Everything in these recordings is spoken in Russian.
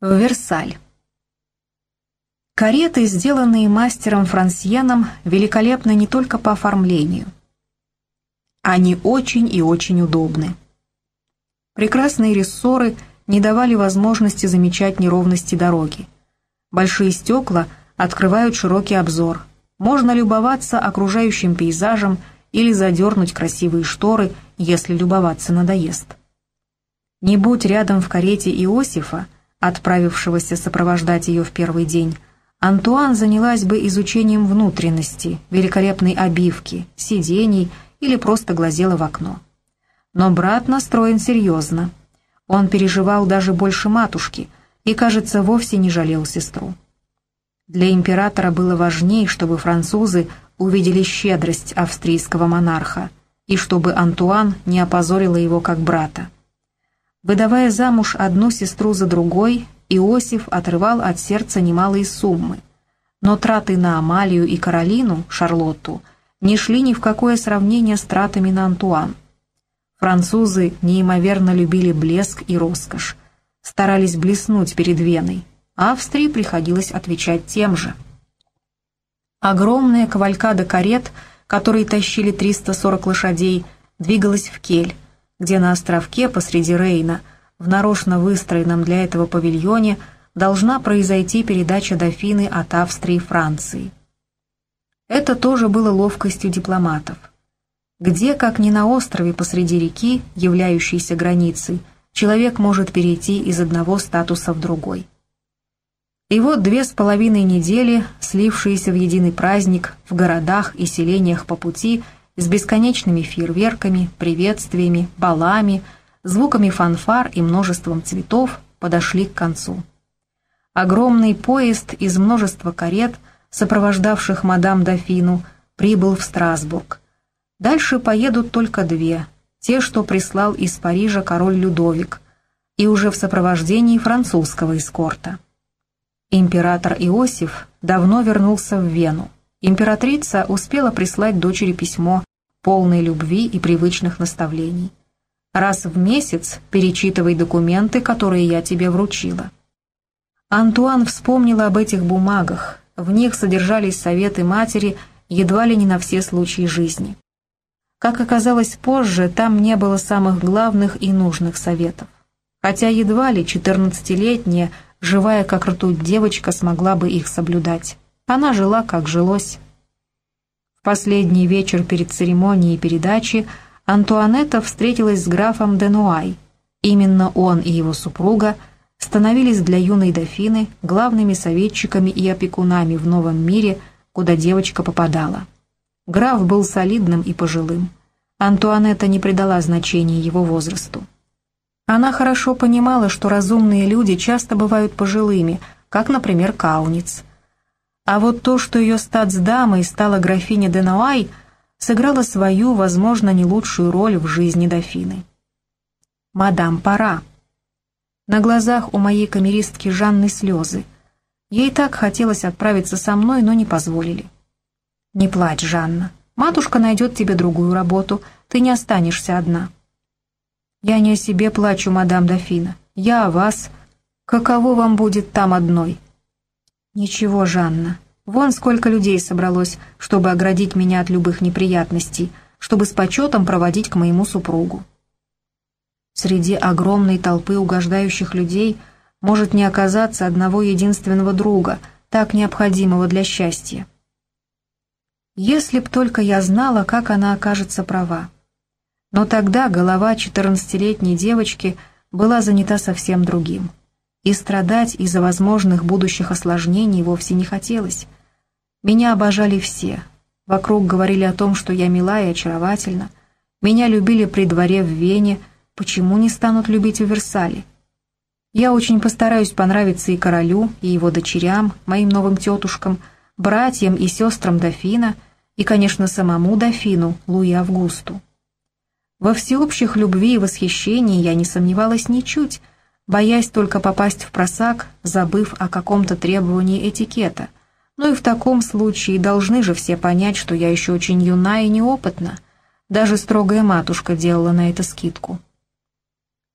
В Версаль. Кареты, сделанные мастером Франсьеном, великолепны не только по оформлению. Они очень и очень удобны. Прекрасные рессоры не давали возможности замечать неровности дороги. Большие стекла открывают широкий обзор. Можно любоваться окружающим пейзажем или задернуть красивые шторы, если любоваться надоест. Не будь рядом в карете Иосифа, отправившегося сопровождать ее в первый день, Антуан занялась бы изучением внутренности, великолепной обивки, сидений или просто глазела в окно. Но брат настроен серьезно. Он переживал даже больше матушки и, кажется, вовсе не жалел сестру. Для императора было важнее, чтобы французы увидели щедрость австрийского монарха и чтобы Антуан не опозорила его как брата. Выдавая замуж одну сестру за другой, Иосиф отрывал от сердца немалые суммы. Но траты на Амалию и Каролину, Шарлотту, не шли ни в какое сравнение с тратами на Антуан. Французы неимоверно любили блеск и роскошь, старались блеснуть перед Веной. Австрии приходилось отвечать тем же. Огромная кавалькада карет, которые тащили 340 лошадей, двигалась в Кель, где на островке посреди Рейна, в нарочно выстроенном для этого павильоне, должна произойти передача дофины от Австрии Франции. Это тоже было ловкостью дипломатов. Где, как ни на острове посреди реки, являющейся границей, человек может перейти из одного статуса в другой. И вот две с половиной недели, слившиеся в единый праздник в городах и селениях по пути – с бесконечными фейерверками, приветствиями, балами, звуками фанфар и множеством цветов подошли к концу. Огромный поезд из множества карет, сопровождавших мадам Дофину, прибыл в Страсбург. Дальше поедут только две, те, что прислал из Парижа король Людовик, и уже в сопровождении французского эскорта. Император Иосиф давно вернулся в Вену. Императрица успела прислать дочери письмо, полное любви и привычных наставлений. Раз в месяц перечитывай документы, которые я тебе вручила. Антуан вспомнила об этих бумагах. В них содержались советы матери едва ли не на все случаи жизни. Как оказалось позже, там не было самых главных и нужных советов. Хотя едва ли четырнадцатилетняя, живая как ртуть девочка смогла бы их соблюдать. Она жила, как жилось. В последний вечер перед церемонией передачи Антуанетта встретилась с графом Денуай. Именно он и его супруга становились для юной дофины главными советчиками и опекунами в новом мире, куда девочка попадала. Граф был солидным и пожилым. Антуанетта не придала значения его возрасту. Она хорошо понимала, что разумные люди часто бывают пожилыми, как, например, Кауниц – а вот то, что ее статсдамой стала графиня Денуай, сыграло свою, возможно, не лучшую роль в жизни дофины. «Мадам, пора!» На глазах у моей камеристки Жанны слезы. Ей так хотелось отправиться со мной, но не позволили. «Не плачь, Жанна. Матушка найдет тебе другую работу. Ты не останешься одна». «Я не о себе плачу, мадам дофина. Я о вас. Каково вам будет там одной?» «Ничего, Жанна. Вон сколько людей собралось, чтобы оградить меня от любых неприятностей, чтобы с почетом проводить к моему супругу». Среди огромной толпы угождающих людей может не оказаться одного единственного друга, так необходимого для счастья. Если б только я знала, как она окажется права. Но тогда голова четырнадцатилетней девочки была занята совсем другим и страдать из-за возможных будущих осложнений вовсе не хотелось. Меня обожали все. Вокруг говорили о том, что я мила и очаровательна. Меня любили при дворе в Вене, почему не станут любить в Версале? Я очень постараюсь понравиться и королю, и его дочерям, моим новым тетушкам, братьям и сестрам дофина, и, конечно, самому дофину, Луи Августу. Во всеобщих любви и восхищении я не сомневалась ничуть, боясь только попасть в просак, забыв о каком-то требовании этикета. Ну и в таком случае должны же все понять, что я еще очень юна и неопытна. Даже строгая матушка делала на это скидку.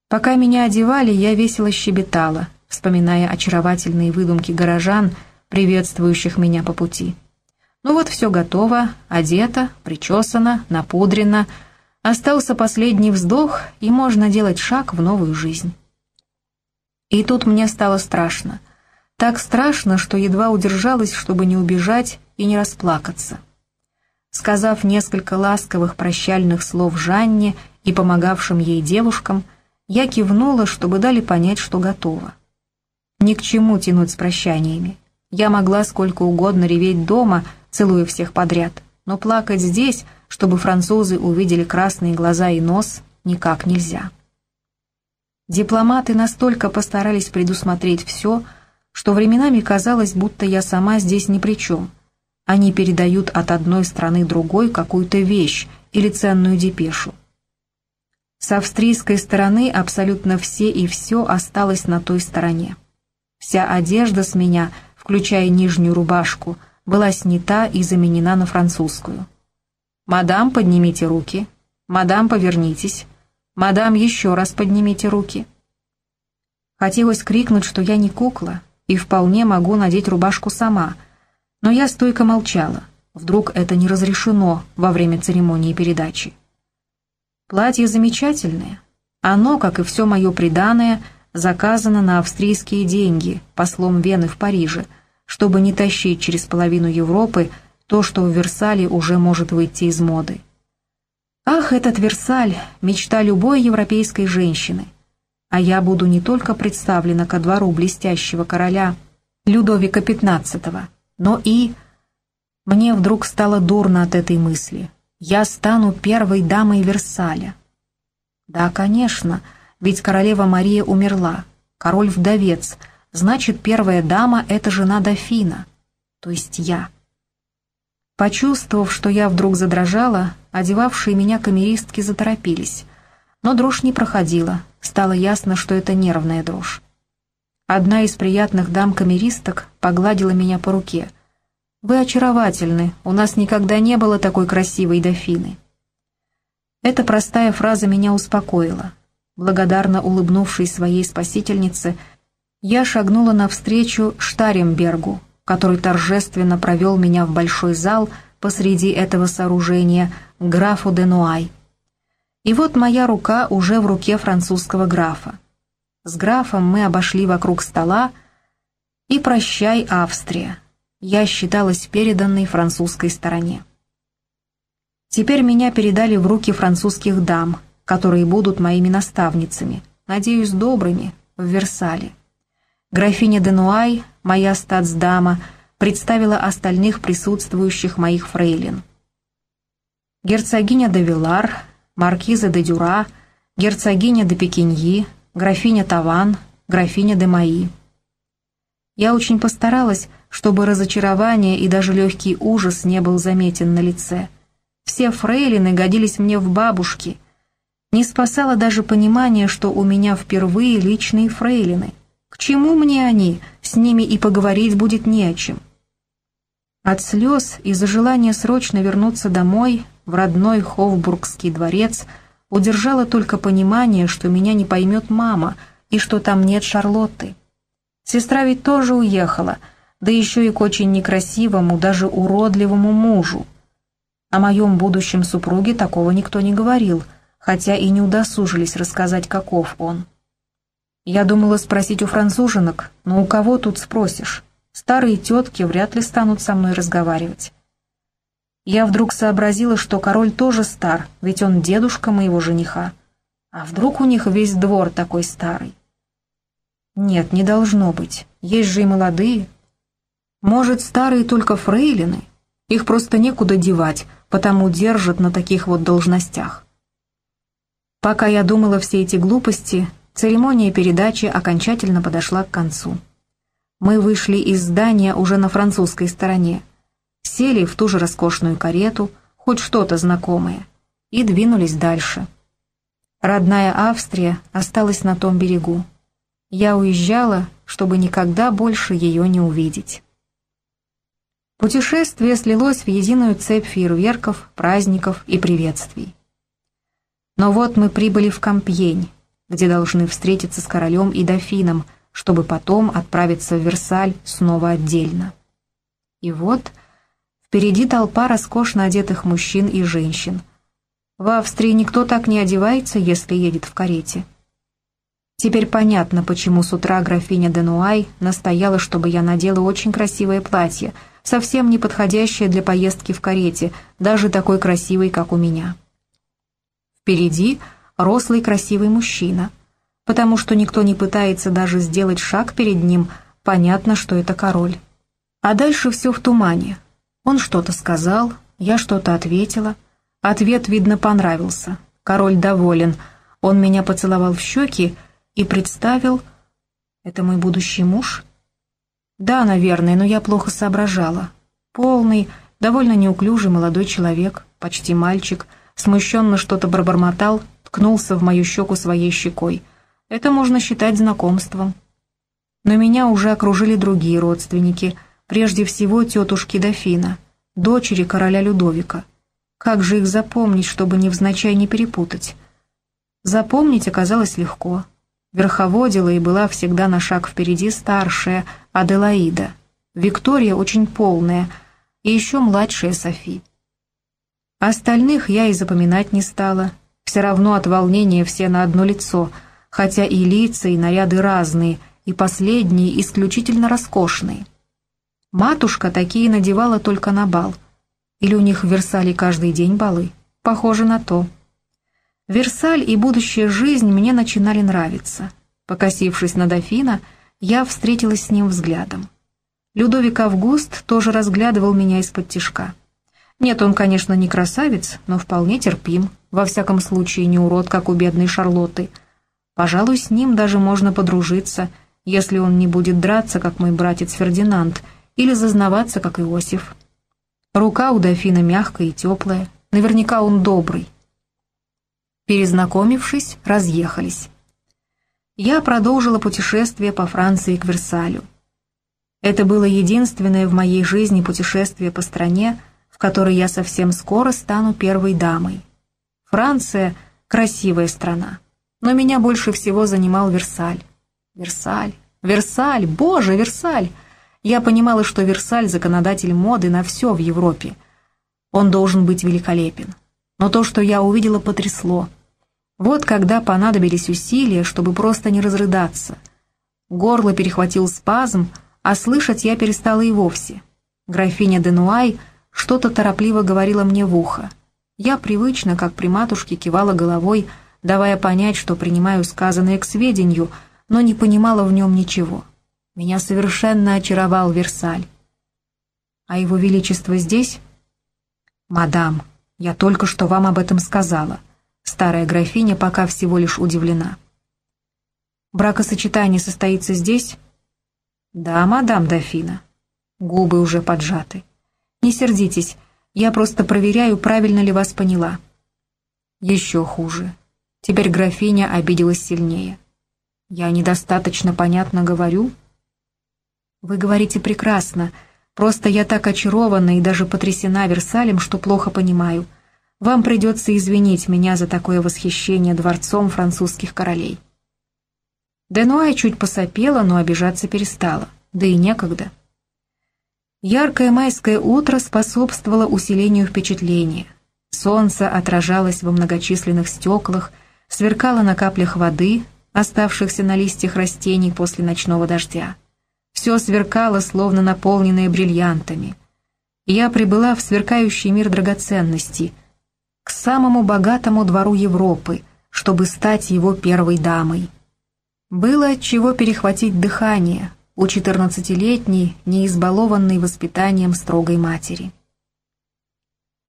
Пока меня одевали, я весело щебетала, вспоминая очаровательные выдумки горожан, приветствующих меня по пути. Ну вот все готово, одето, причесано, напудрено. Остался последний вздох, и можно делать шаг в новую жизнь. И тут мне стало страшно. Так страшно, что едва удержалась, чтобы не убежать и не расплакаться. Сказав несколько ласковых прощальных слов Жанне и помогавшим ей девушкам, я кивнула, чтобы дали понять, что готова. Ни к чему тянуть с прощаниями. Я могла сколько угодно реветь дома, целуя всех подряд, но плакать здесь, чтобы французы увидели красные глаза и нос, никак нельзя. Дипломаты настолько постарались предусмотреть все, что временами казалось, будто я сама здесь ни при чем. Они передают от одной страны другой какую-то вещь или ценную депешу. С австрийской стороны абсолютно все и все осталось на той стороне. Вся одежда с меня, включая нижнюю рубашку, была снята и заменена на французскую. «Мадам, поднимите руки. Мадам, повернитесь. Мадам, еще раз поднимите руки». Хотелось крикнуть, что я не кукла и вполне могу надеть рубашку сама, но я стойко молчала. Вдруг это не разрешено во время церемонии передачи. Платье замечательное. Оно, как и все мое приданое, заказано на австрийские деньги послом Вены в Париже, чтобы не тащить через половину Европы то, что в Версале уже может выйти из моды. Ах, этот Версаль — мечта любой европейской женщины. А я буду не только представлена ко двору блестящего короля Людовика XV, но и... Мне вдруг стало дурно от этой мысли — я стану первой дамой Версаля. Да, конечно, ведь королева Мария умерла, король вдовец, значит, первая дама — это жена дофина, то есть я. Почувствовав, что я вдруг задрожала, одевавшие меня камеристки заторопились. Но дрожь не проходила, стало ясно, что это нервная дрожь. Одна из приятных дам-камеристок погладила меня по руке — вы очаровательны, у нас никогда не было такой красивой дофины». Эта простая фраза меня успокоила. Благодарно улыбнувшись своей спасительнице, я шагнула навстречу Штарембергу, который торжественно провел меня в большой зал посреди этого сооружения, графу де Нуай. И вот моя рука уже в руке французского графа. С графом мы обошли вокруг стола, и прощай, Австрия я считалась переданной французской стороне. Теперь меня передали в руки французских дам, которые будут моими наставницами, надеюсь, добрыми, в Версале. Графиня Денуай, моя статсдама, представила остальных присутствующих моих фрейлин. Герцогиня де Вилар, маркиза де Дюра, герцогиня де Пекиньи, графиня Таван, графиня де Маи. Я очень постаралась, чтобы разочарование и даже легкий ужас не был заметен на лице. Все фрейлины годились мне в бабушки. Не спасало даже понимание, что у меня впервые личные фрейлины. К чему мне они? С ними и поговорить будет не о чем. От слез из-за желания срочно вернуться домой, в родной Хофбургский дворец, удержало только понимание, что меня не поймет мама и что там нет Шарлотты. Сестра ведь тоже уехала — да еще и к очень некрасивому, даже уродливому мужу. О моем будущем супруге такого никто не говорил, хотя и не удосужились рассказать, каков он. Я думала спросить у француженок, но у кого тут спросишь? Старые тетки вряд ли станут со мной разговаривать. Я вдруг сообразила, что король тоже стар, ведь он дедушка моего жениха. А вдруг у них весь двор такой старый? Нет, не должно быть. Есть же и молодые, может, старые только фрейлины? Их просто некуда девать, потому держат на таких вот должностях. Пока я думала все эти глупости, церемония передачи окончательно подошла к концу. Мы вышли из здания уже на французской стороне, сели в ту же роскошную карету, хоть что-то знакомое, и двинулись дальше. Родная Австрия осталась на том берегу. Я уезжала, чтобы никогда больше ее не увидеть. Путешествие слилось в единую цепь фейерверков, праздников и приветствий. Но вот мы прибыли в Кампьень, где должны встретиться с королем и дофином, чтобы потом отправиться в Версаль снова отдельно. И вот впереди толпа роскошно одетых мужчин и женщин. В Австрии никто так не одевается, если едет в карете. Теперь понятно, почему с утра графиня Денуай настояла, чтобы я надела очень красивое платье, совсем не подходящее для поездки в карете, даже такой красивой, как у меня. Впереди рослый красивый мужчина. Потому что никто не пытается даже сделать шаг перед ним, понятно, что это король. А дальше все в тумане. Он что-то сказал, я что-то ответила. Ответ, видно, понравился. Король доволен. Он меня поцеловал в щеки, и представил... Это мой будущий муж? Да, наверное, но я плохо соображала. Полный, довольно неуклюжий молодой человек, почти мальчик, смущенно что-то пробормотал, ткнулся в мою щеку своей щекой. Это можно считать знакомством. Но меня уже окружили другие родственники, прежде всего тетушки Дофина, дочери короля Людовика. Как же их запомнить, чтобы невзначай не перепутать? Запомнить оказалось легко верховодила и была всегда на шаг впереди старшая Аделаида, Виктория очень полная и еще младшая Софи. Остальных я и запоминать не стала, все равно от волнения все на одно лицо, хотя и лица, и наряды разные, и последние исключительно роскошные. Матушка такие надевала только на бал. Или у них в Версале каждый день балы? Похоже на то. Версаль и будущая жизнь мне начинали нравиться. Покосившись на дофина, я встретилась с ним взглядом. Людовик Август тоже разглядывал меня из-под тишка. Нет, он, конечно, не красавец, но вполне терпим, во всяком случае не урод, как у бедной Шарлотты. Пожалуй, с ним даже можно подружиться, если он не будет драться, как мой братец Фердинанд, или зазнаваться, как Иосиф. Рука у дофина мягкая и теплая, наверняка он добрый, Перезнакомившись, разъехались. Я продолжила путешествие по Франции к Версалю. Это было единственное в моей жизни путешествие по стране, в которой я совсем скоро стану первой дамой. Франция — красивая страна, но меня больше всего занимал Версаль. Версаль, Версаль, боже, Версаль! Я понимала, что Версаль — законодатель моды на все в Европе. Он должен быть великолепен. Но то, что я увидела, потрясло — вот когда понадобились усилия, чтобы просто не разрыдаться. Горло перехватил спазм, а слышать я перестала и вовсе. Графиня Денуай что-то торопливо говорила мне в ухо. Я привычно, как при матушке, кивала головой, давая понять, что принимаю сказанное к сведению, но не понимала в нем ничего. Меня совершенно очаровал Версаль. «А его величество здесь?» «Мадам, я только что вам об этом сказала», Старая графиня пока всего лишь удивлена. «Бракосочетание состоится здесь?» «Да, мадам дофина». Губы уже поджаты. «Не сердитесь, я просто проверяю, правильно ли вас поняла». «Еще хуже. Теперь графиня обиделась сильнее. Я недостаточно понятно говорю?» «Вы говорите прекрасно, просто я так очарована и даже потрясена Версалем, что плохо понимаю». Вам придется извинить меня за такое восхищение дворцом французских королей». Денуай чуть посопела, но обижаться перестала, да и некогда. Яркое майское утро способствовало усилению впечатления. Солнце отражалось во многочисленных стеклах, сверкало на каплях воды, оставшихся на листьях растений после ночного дождя. Все сверкало, словно наполненное бриллиантами. Я прибыла в сверкающий мир драгоценностей, к самому богатому двору Европы, чтобы стать его первой дамой. Было от чего перехватить дыхание у четырнадцатилетней, не избалованной воспитанием строгой матери.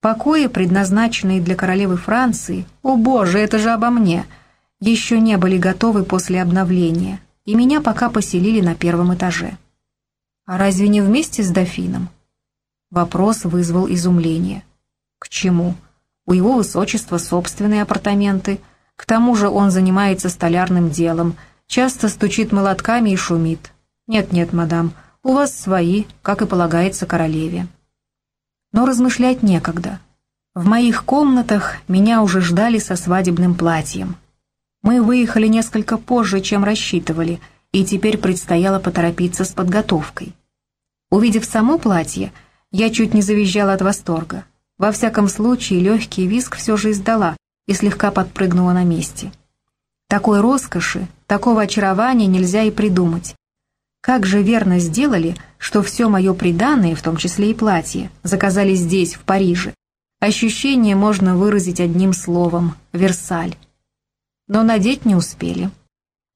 Покои, предназначенные для королевы Франции, о боже, это же обо мне, еще не были готовы после обновления, и меня пока поселили на первом этаже. А разве не вместе с дофином? Вопрос вызвал изумление. К чему? У его высочества собственные апартаменты. К тому же он занимается столярным делом, часто стучит молотками и шумит. Нет-нет, мадам, у вас свои, как и полагается королеве. Но размышлять некогда. В моих комнатах меня уже ждали со свадебным платьем. Мы выехали несколько позже, чем рассчитывали, и теперь предстояло поторопиться с подготовкой. Увидев само платье, я чуть не завизжала от восторга. Во всяком случае, легкий виск все же издала и слегка подпрыгнула на месте. Такой роскоши, такого очарования нельзя и придумать. Как же верно сделали, что все мое приданное, в том числе и платье, заказали здесь, в Париже. Ощущение можно выразить одним словом — Версаль. Но надеть не успели.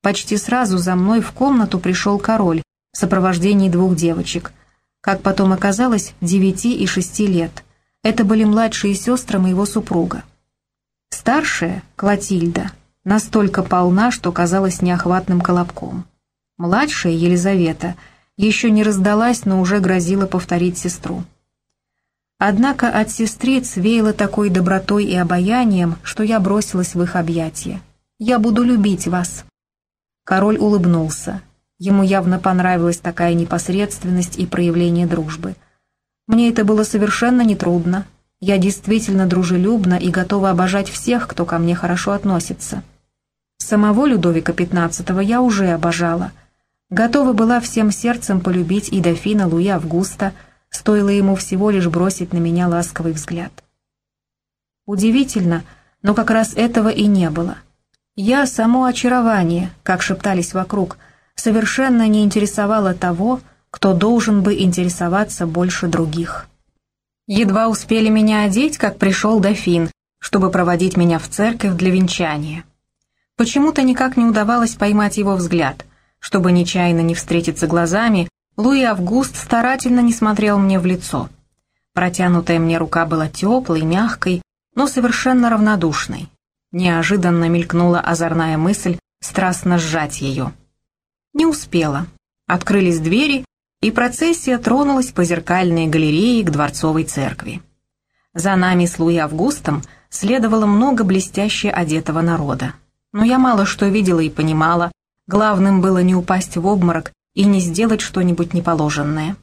Почти сразу за мной в комнату пришел король в сопровождении двух девочек. Как потом оказалось, девяти и шести лет. Это были младшие сестры моего супруга. Старшая, Клотильда, настолько полна, что казалась неохватным колобком. Младшая, Елизавета, еще не раздалась, но уже грозила повторить сестру. Однако от сестриц веяло такой добротой и обаянием, что я бросилась в их объятия. «Я буду любить вас». Король улыбнулся. Ему явно понравилась такая непосредственность и проявление дружбы. Мне это было совершенно нетрудно. Я действительно дружелюбна и готова обожать всех, кто ко мне хорошо относится. Самого Людовика XV я уже обожала — Готова была всем сердцем полюбить и дофина Луи Августа, стоило ему всего лишь бросить на меня ласковый взгляд. Удивительно, но как раз этого и не было. Я само очарование, как шептались вокруг, совершенно не интересовало того, кто должен бы интересоваться больше других. Едва успели меня одеть, как пришел дофин, чтобы проводить меня в церковь для венчания. Почему-то никак не удавалось поймать его взгляд — чтобы нечаянно не встретиться глазами, Луи Август старательно не смотрел мне в лицо. Протянутая мне рука была теплой, мягкой, но совершенно равнодушной. Неожиданно мелькнула озорная мысль страстно сжать ее. Не успела. Открылись двери, и процессия тронулась по зеркальной галерее к Дворцовой церкви. За нами с Луи Августом следовало много блестяще одетого народа. Но я мало что видела и понимала, Главным было не упасть в обморок и не сделать что-нибудь неположенное.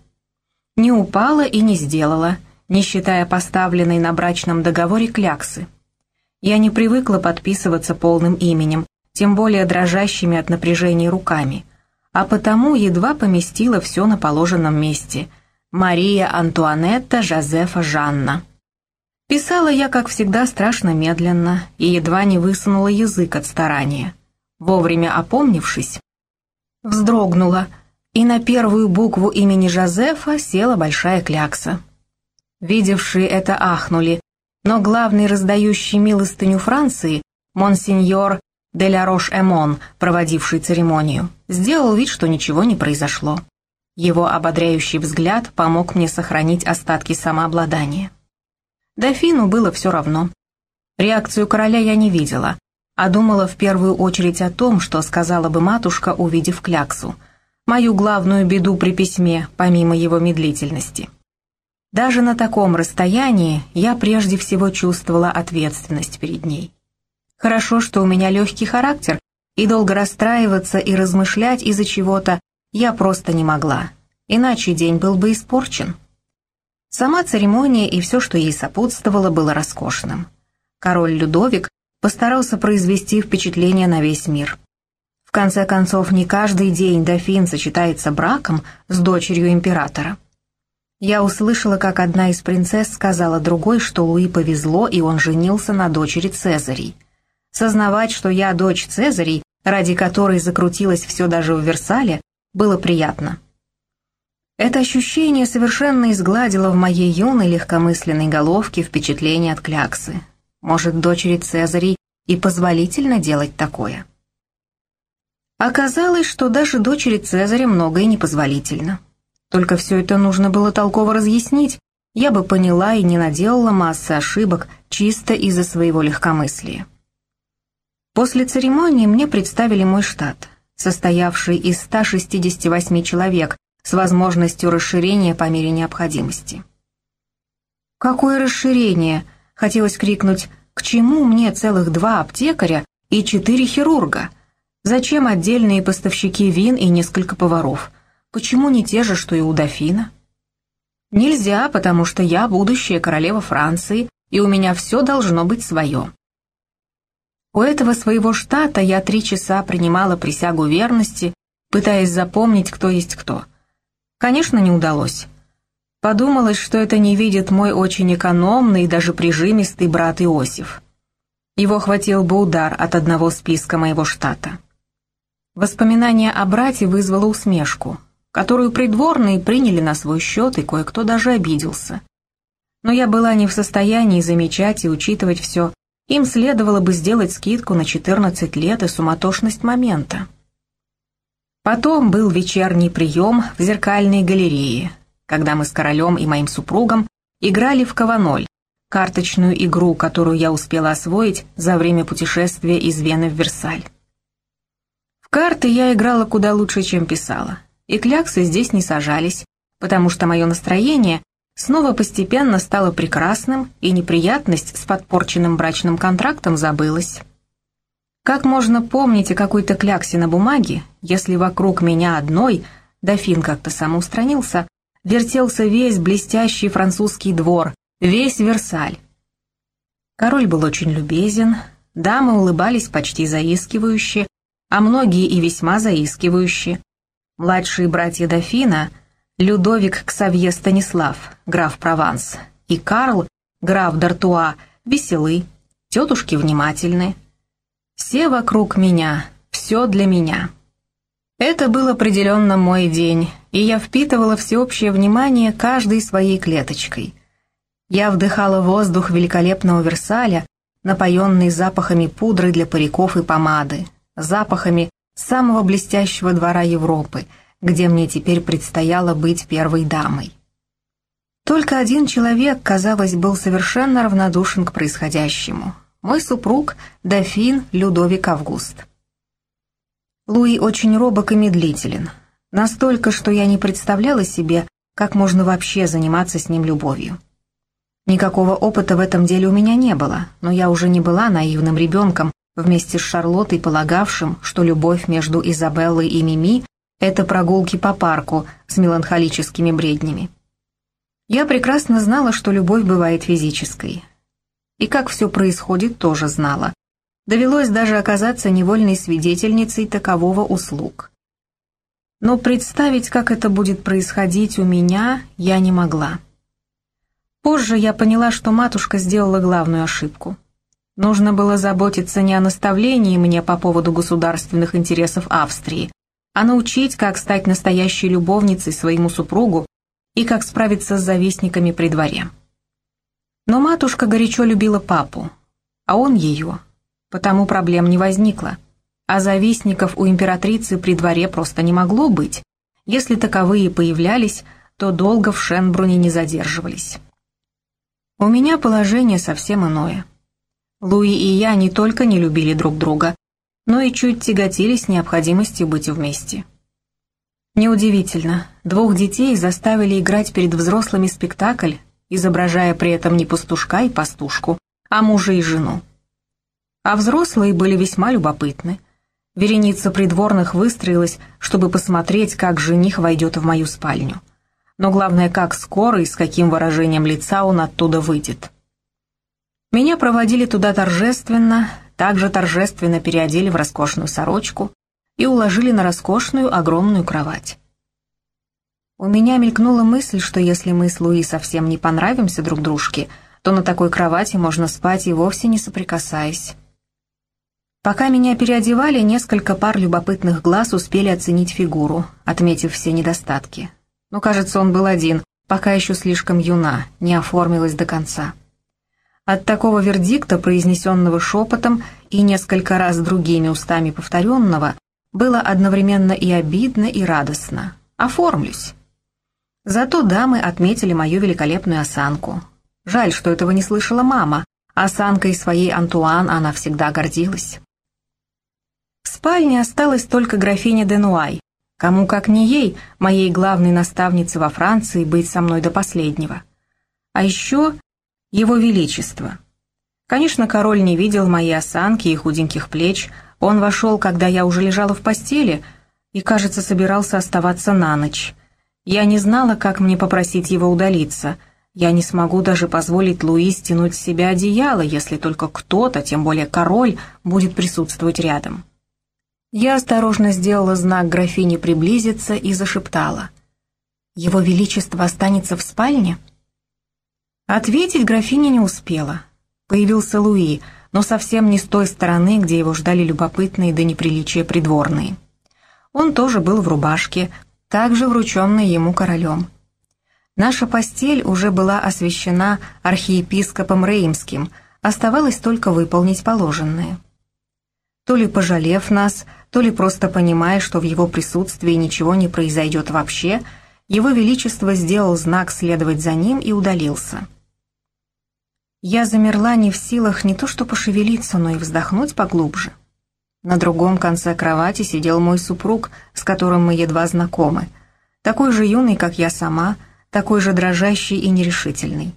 Не упала и не сделала, не считая поставленной на брачном договоре кляксы. Я не привыкла подписываться полным именем, тем более дрожащими от напряжения руками, а потому едва поместила все на положенном месте. Мария Антуанетта Жозефа Жанна. Писала я, как всегда, страшно медленно и едва не высунула язык от старания. Вовремя опомнившись, вздрогнула, и на первую букву имени Жозефа села большая клякса. Видевшие это ахнули, но главный раздающий милостыню Франции, монсеньор де ля Рош-Эмон, проводивший церемонию, сделал вид, что ничего не произошло. Его ободряющий взгляд помог мне сохранить остатки самообладания. Дофину было все равно. Реакцию короля я не видела, а думала в первую очередь о том, что сказала бы матушка, увидев кляксу, мою главную беду при письме, помимо его медлительности. Даже на таком расстоянии я прежде всего чувствовала ответственность перед ней. Хорошо, что у меня легкий характер, и долго расстраиваться и размышлять из-за чего-то я просто не могла, иначе день был бы испорчен. Сама церемония и все, что ей сопутствовало, было роскошным. Король Людовик постарался произвести впечатление на весь мир. В конце концов, не каждый день дофин сочетается браком с дочерью императора. Я услышала, как одна из принцесс сказала другой, что Луи повезло, и он женился на дочери Цезарей. Сознавать, что я дочь Цезарей, ради которой закрутилось все даже в Версале, было приятно. Это ощущение совершенно изгладило в моей юной легкомысленной головке впечатление от кляксы. Может, дочери Цезарей и позволительно делать такое? Оказалось, что даже дочери Цезаря многое непозволительно. Только все это нужно было толково разъяснить, я бы поняла и не наделала массы ошибок чисто из-за своего легкомыслия. После церемонии мне представили мой штат, состоявший из 168 человек с возможностью расширения по мере необходимости. «Какое расширение?» Хотелось крикнуть «К чему мне целых два аптекаря и четыре хирурга? Зачем отдельные поставщики вин и несколько поваров? Почему не те же, что и у дофина?» «Нельзя, потому что я будущая королева Франции, и у меня все должно быть свое». У этого своего штата я три часа принимала присягу верности пытаясь запомнить, кто есть кто. Конечно, не удалось. Подумалось, что это не видит мой очень экономный и даже прижимистый брат Иосиф. Его хватил бы удар от одного списка моего штата. Воспоминание о брате вызвало усмешку, которую придворные приняли на свой счет, и кое-кто даже обиделся. Но я была не в состоянии замечать и учитывать все, им следовало бы сделать скидку на 14 лет и суматошность момента. Потом был вечерний прием в зеркальной галерее, когда мы с королем и моим супругом играли в каваноль, карточную игру, которую я успела освоить за время путешествия из Вены в Версаль. В карты я играла куда лучше, чем писала и кляксы здесь не сажались, потому что мое настроение снова постепенно стало прекрасным, и неприятность с подпорченным брачным контрактом забылась. Как можно помнить о какой-то кляксе на бумаге, если вокруг меня одной, дофин как-то самоустранился, вертелся весь блестящий французский двор, весь Версаль. Король был очень любезен, дамы улыбались почти заискивающе, а многие и весьма заискивающе, Младшие братья дофина, Людовик Ксавье Станислав, граф Прованс, и Карл, граф Д'Артуа, веселы, тетушки внимательны. Все вокруг меня, все для меня. Это был определенно мой день, и я впитывала всеобщее внимание каждой своей клеточкой. Я вдыхала воздух великолепного Версаля, напоенный запахами пудры для париков и помады, запахами самого блестящего двора Европы, где мне теперь предстояло быть первой дамой. Только один человек, казалось, был совершенно равнодушен к происходящему. Мой супруг, дофин Людовик Август. Луи очень робок и медлителен. Настолько, что я не представляла себе, как можно вообще заниматься с ним любовью. Никакого опыта в этом деле у меня не было, но я уже не была наивным ребенком, вместе с Шарлоттой полагавшим, что любовь между Изабеллой и Мими — это прогулки по парку с меланхолическими бреднями. Я прекрасно знала, что любовь бывает физической. И как все происходит, тоже знала. Довелось даже оказаться невольной свидетельницей такового услуг. Но представить, как это будет происходить у меня, я не могла. Позже я поняла, что матушка сделала главную ошибку — Нужно было заботиться не о наставлении мне по поводу государственных интересов Австрии, а научить, как стать настоящей любовницей своему супругу и как справиться с завистниками при дворе. Но матушка горячо любила папу, а он ее, потому проблем не возникло, а завистников у императрицы при дворе просто не могло быть, если таковые появлялись, то долго в Шенбруне не задерживались. У меня положение совсем иное. Луи и я не только не любили друг друга, но и чуть тяготились необходимостью быть вместе. Неудивительно, двух детей заставили играть перед взрослыми спектакль, изображая при этом не пастушка и пастушку, а мужа и жену. А взрослые были весьма любопытны. Вереница придворных выстроилась, чтобы посмотреть, как жених войдет в мою спальню. Но главное, как скоро и с каким выражением лица он оттуда выйдет. Меня проводили туда торжественно, также торжественно переодели в роскошную сорочку и уложили на роскошную огромную кровать. У меня мелькнула мысль, что если мы с Луи совсем не понравимся друг дружке, то на такой кровати можно спать и вовсе не соприкасаясь. Пока меня переодевали, несколько пар любопытных глаз успели оценить фигуру, отметив все недостатки. Но, кажется, он был один, пока еще слишком юна, не оформилась до конца. От такого вердикта, произнесенного шепотом и несколько раз другими устами повторенного, было одновременно и обидно, и радостно. Оформлюсь. Зато дамы отметили мою великолепную осанку. Жаль, что этого не слышала мама. Осанкой своей Антуан она всегда гордилась. В спальне осталась только графиня Денуай. Кому как не ей, моей главной наставнице во Франции, быть со мной до последнего. А еще его Величество. Конечно, король не видел моей осанки и худеньких плеч. Он вошел, когда я уже лежала в постели, и, кажется, собирался оставаться на ночь. Я не знала, как мне попросить его удалиться. Я не смогу даже позволить Луи стянуть с себя одеяло, если только кто-то, тем более король, будет присутствовать рядом. Я осторожно сделала знак графине приблизиться и зашептала. «Его Величество останется в спальне?» Ответить графиня не успела. Появился Луи, но совсем не с той стороны, где его ждали любопытные до неприличия придворные. Он тоже был в рубашке, также врученной ему королем. Наша постель уже была освящена архиепископом Реймским, оставалось только выполнить положенное. То ли пожалев нас, то ли просто понимая, что в его присутствии ничего не произойдет вообще, его Величество сделал знак следовать за ним и удалился. Я замерла не в силах не то что пошевелиться, но и вздохнуть поглубже. На другом конце кровати сидел мой супруг, с которым мы едва знакомы, такой же юный, как я сама, такой же дрожащий и нерешительный.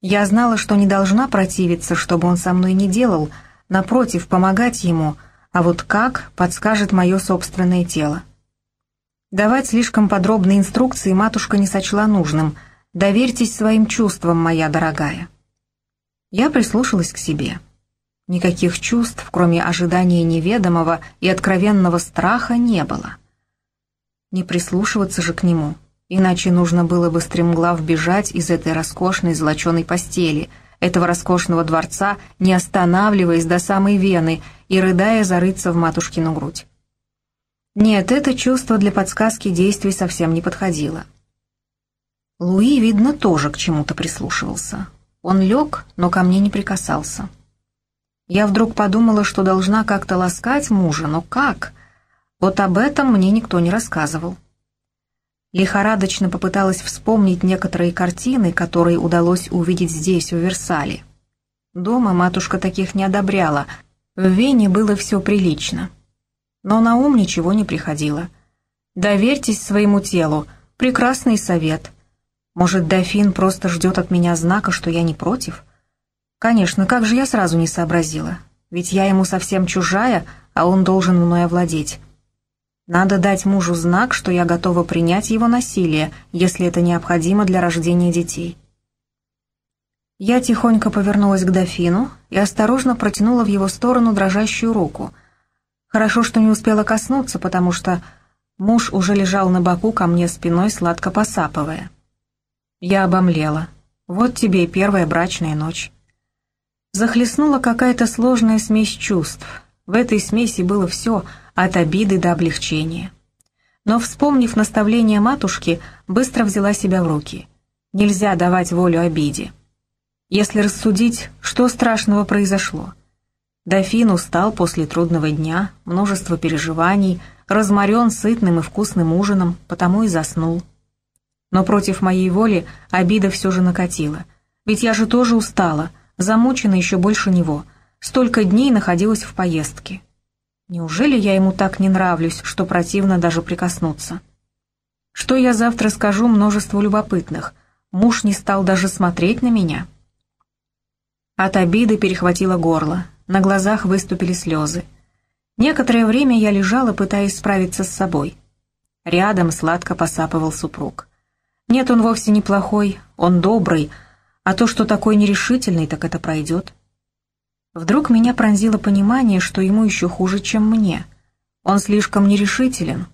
Я знала, что не должна противиться, чтобы он со мной не делал, напротив, помогать ему, а вот как, подскажет мое собственное тело. Давать слишком подробные инструкции матушка не сочла нужным. Доверьтесь своим чувствам, моя дорогая. Я прислушалась к себе. Никаких чувств, кроме ожидания неведомого и откровенного страха, не было. Не прислушиваться же к нему, иначе нужно было бы стремглав бежать из этой роскошной золоченой постели, этого роскошного дворца, не останавливаясь до самой вены и рыдая зарыться в матушкину грудь. Нет, это чувство для подсказки действий совсем не подходило. Луи, видно, тоже к чему-то прислушивался. Он лег, но ко мне не прикасался. Я вдруг подумала, что должна как-то ласкать мужа, но как? Вот об этом мне никто не рассказывал. Лихорадочно попыталась вспомнить некоторые картины, которые удалось увидеть здесь, в Версале. Дома матушка таких не одобряла, в Вене было все прилично. Но на ум ничего не приходило. «Доверьтесь своему телу, прекрасный совет», может, дофин просто ждет от меня знака, что я не против? Конечно, как же я сразу не сообразила? Ведь я ему совсем чужая, а он должен мной овладеть. Надо дать мужу знак, что я готова принять его насилие, если это необходимо для рождения детей. Я тихонько повернулась к дофину и осторожно протянула в его сторону дрожащую руку. Хорошо, что не успела коснуться, потому что муж уже лежал на боку ко мне спиной, сладко посапывая. Я обомлела. Вот тебе и первая брачная ночь. Захлестнула какая-то сложная смесь чувств. В этой смеси было все, от обиды до облегчения. Но, вспомнив наставление матушки, быстро взяла себя в руки. Нельзя давать волю обиде. Если рассудить, что страшного произошло. Дофин устал после трудного дня, множество переживаний, разморен сытным и вкусным ужином, потому и заснул. Но против моей воли обида все же накатила. Ведь я же тоже устала, замучена еще больше него. Столько дней находилась в поездке. Неужели я ему так не нравлюсь, что противно даже прикоснуться? Что я завтра скажу множеству любопытных? Муж не стал даже смотреть на меня. От обиды перехватило горло, на глазах выступили слезы. Некоторое время я лежала, пытаясь справиться с собой. Рядом сладко посапывал супруг. Нет, он вовсе не плохой, он добрый, а то, что такой нерешительный, так это пройдет. Вдруг меня пронзило понимание, что ему еще хуже, чем мне. Он слишком нерешителен,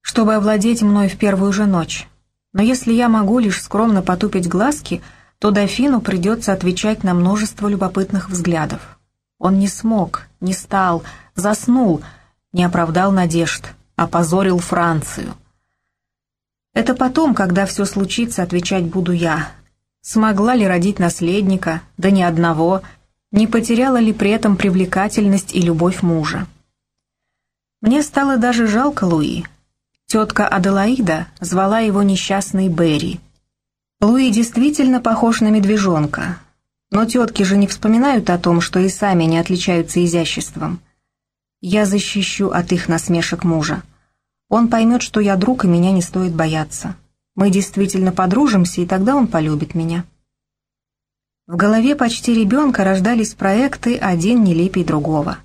чтобы овладеть мной в первую же ночь. Но если я могу лишь скромно потупить глазки, то дофину придется отвечать на множество любопытных взглядов. Он не смог, не стал, заснул, не оправдал надежд, опозорил Францию. Это потом, когда все случится, отвечать буду я. Смогла ли родить наследника, да ни одного, не потеряла ли при этом привлекательность и любовь мужа. Мне стало даже жалко Луи. Тетка Аделаида звала его несчастный Берри. Луи действительно похож на медвежонка, но тетки же не вспоминают о том, что и сами не отличаются изяществом. Я защищу от их насмешек мужа. Он поймет, что я друг, и меня не стоит бояться. Мы действительно подружимся, и тогда он полюбит меня. В голове почти ребенка рождались проекты один нелепей другого.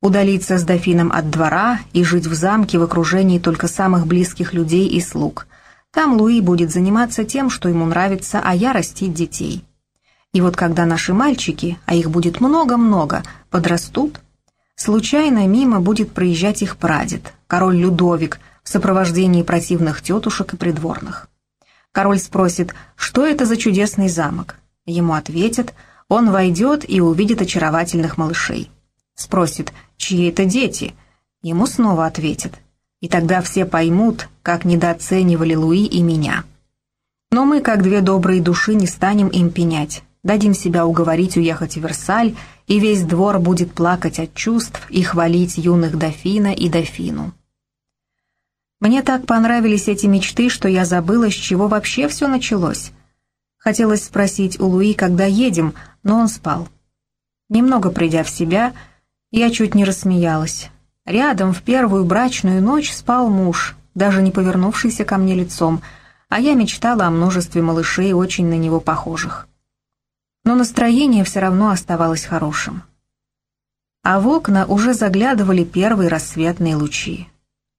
Удалиться с дофином от двора и жить в замке в окружении только самых близких людей и слуг. Там Луи будет заниматься тем, что ему нравится, а я растить детей. И вот когда наши мальчики, а их будет много-много, подрастут, Случайно мимо будет проезжать их прадед, король Людовик, в сопровождении противных тетушек и придворных. Король спросит, что это за чудесный замок. Ему ответят, он войдет и увидит очаровательных малышей. Спросит, чьи это дети. Ему снова ответят. И тогда все поймут, как недооценивали Луи и меня. Но мы, как две добрые души, не станем им пенять. Дадим себя уговорить уехать в Версаль, и весь двор будет плакать от чувств и хвалить юных дофина и дофину. Мне так понравились эти мечты, что я забыла, с чего вообще все началось. Хотелось спросить у Луи, когда едем, но он спал. Немного придя в себя, я чуть не рассмеялась. Рядом в первую брачную ночь спал муж, даже не повернувшийся ко мне лицом, а я мечтала о множестве малышей, очень на него похожих. Но настроение все равно оставалось хорошим. А в окна уже заглядывали первые рассветные лучи.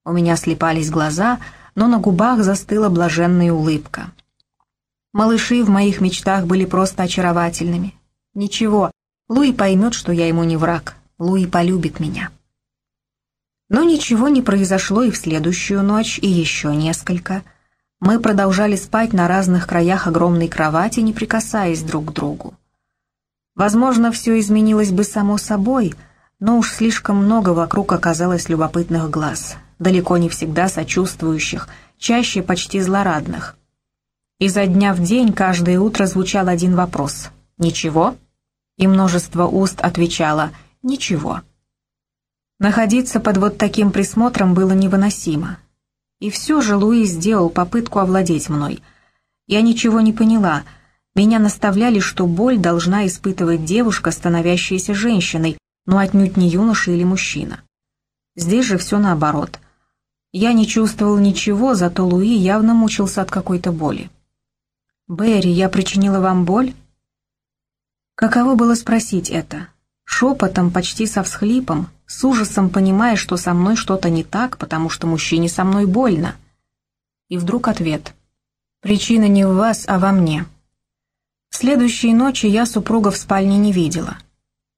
У меня слепались глаза, но на губах застыла блаженная улыбка. Малыши в моих мечтах были просто очаровательными. Ничего, Луи поймет, что я ему не враг. Луи полюбит меня. Но ничего не произошло и в следующую ночь, и еще несколько. Мы продолжали спать на разных краях огромной кровати, не прикасаясь друг к другу. Возможно, все изменилось бы само собой, но уж слишком много вокруг оказалось любопытных глаз далеко не всегда сочувствующих, чаще почти злорадных. Изо дня в день каждое утро звучал один вопрос «Ничего?» И множество уст отвечало «Ничего». Находиться под вот таким присмотром было невыносимо. И все же Луи сделал попытку овладеть мной. Я ничего не поняла. Меня наставляли, что боль должна испытывать девушка, становящаяся женщиной, но отнюдь не юноша или мужчина. Здесь же все наоборот. Я не чувствовал ничего, зато Луи явно мучился от какой-то боли. «Берри, я причинила вам боль?» Каково было спросить это? Шепотом, почти со всхлипом, с ужасом понимая, что со мной что-то не так, потому что мужчине со мной больно. И вдруг ответ. «Причина не в вас, а во мне». В следующей ночи я супруга в спальне не видела.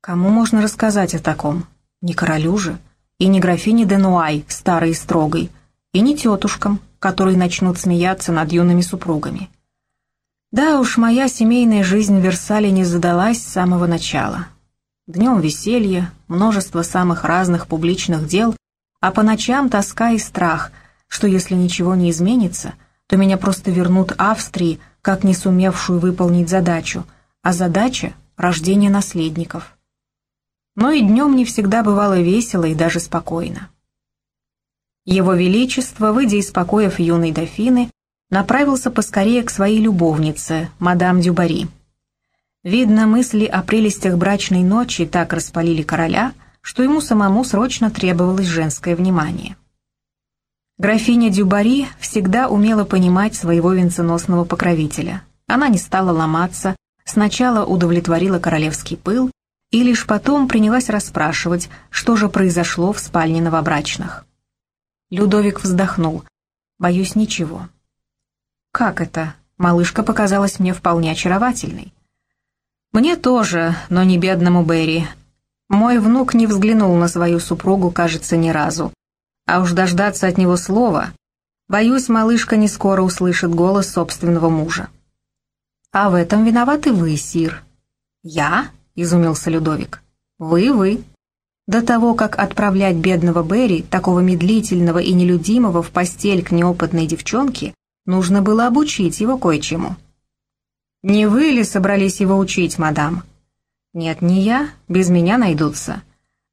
Кому можно рассказать о таком? Не королю же и не графине Денуай, старой и строгой, и не тетушкам, которые начнут смеяться над юными супругами. Да уж, моя семейная жизнь в Версале не задалась с самого начала. Днем веселье, множество самых разных публичных дел, а по ночам тоска и страх, что если ничего не изменится, то меня просто вернут Австрии, как не сумевшую выполнить задачу, а задача — рождение наследников но и днем не всегда бывало весело и даже спокойно. Его Величество, выйдя из покоев юной дофины, направился поскорее к своей любовнице, мадам Дюбари. Видно, мысли о прелестях брачной ночи так распалили короля, что ему самому срочно требовалось женское внимание. Графиня Дюбари всегда умела понимать своего венценосного покровителя. Она не стала ломаться, сначала удовлетворила королевский пыл, и лишь потом принялась расспрашивать, что же произошло в спальне новобрачных. Людовик вздохнул. «Боюсь, ничего». «Как это? Малышка показалась мне вполне очаровательной». «Мне тоже, но не бедному Берри. Мой внук не взглянул на свою супругу, кажется, ни разу. А уж дождаться от него слова. Боюсь, малышка не скоро услышит голос собственного мужа». «А в этом виноваты вы, Сир». «Я?» — изумился Людовик. «Вы, вы». До того, как отправлять бедного Берри, такого медлительного и нелюдимого, в постель к неопытной девчонке, нужно было обучить его кое-чему. «Не вы ли собрались его учить, мадам?» «Нет, не я, без меня найдутся.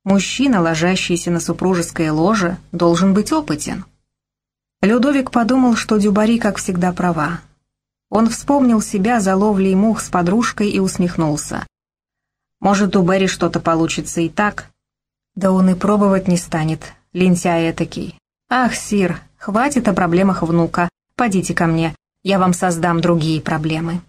Мужчина, ложащийся на супружеское ложе, должен быть опытен». Людовик подумал, что Дюбари, как всегда, права. Он вспомнил себя за ловлей мух с подружкой и усмехнулся. Может, у Берри что-то получится и так. Да он и пробовать не станет, лентяй этакий. Ах, Сир, хватит о проблемах внука. Подите ко мне, я вам создам другие проблемы.